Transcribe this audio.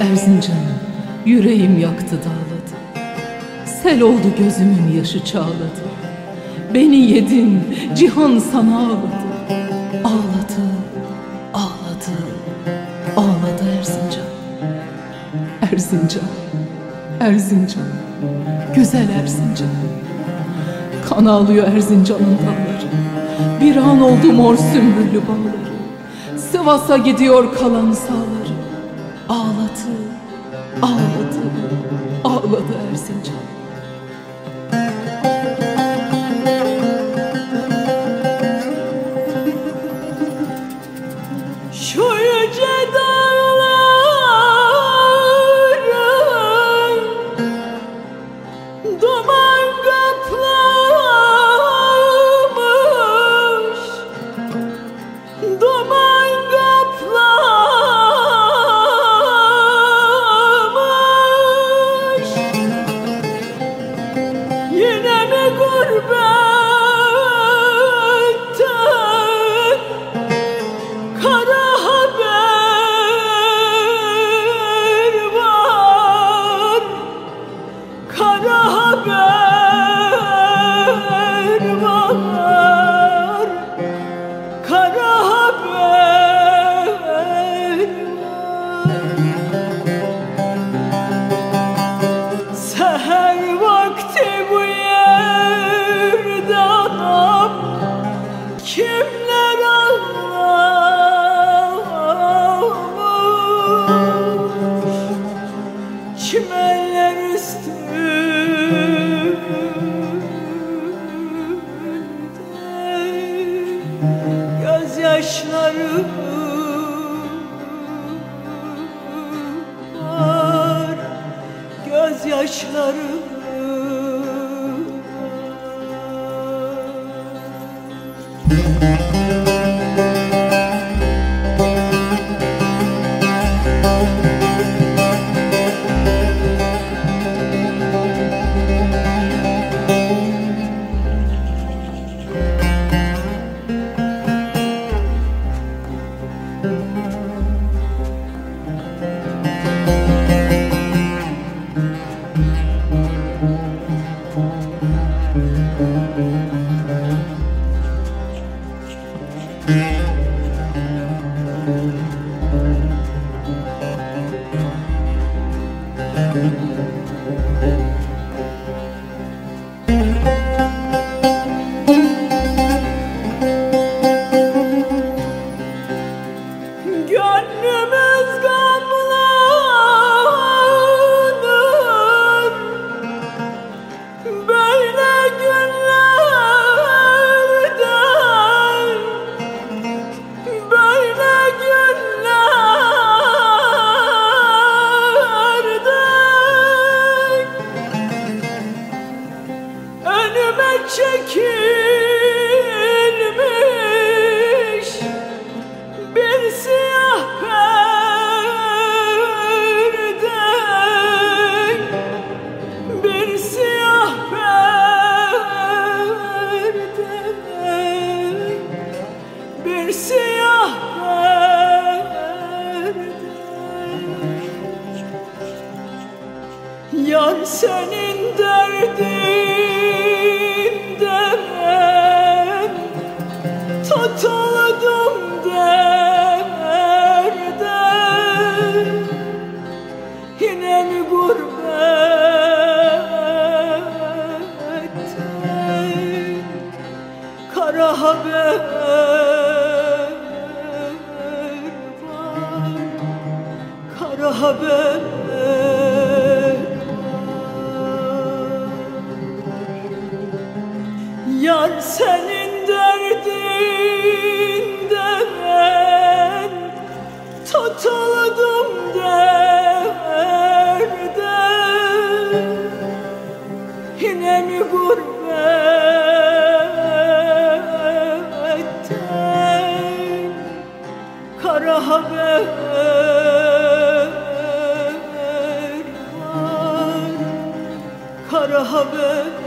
Erzincan'ım yüreğim yaktı dağladı. Sel oldu gözümün yaşı çağladı. Beni yedin cihan sana ağladı. Ağladı, ağladı, ağladı Erzincan. Erzincan, Erzincan, güzel Erzincan. Kan ağlıyor Erzincan'ın dağları Bir an oldu mor sümbüllü bağları. Sivas'a gidiyor kalan sağları. Ağladı, ağladı, ağladı Erzincan Kara haber üstünde Gözyaşları var Amen. Yar senin derdinden Yar senin derdinden Tutuldum derde. Yine mi gurbetten Kara haber haber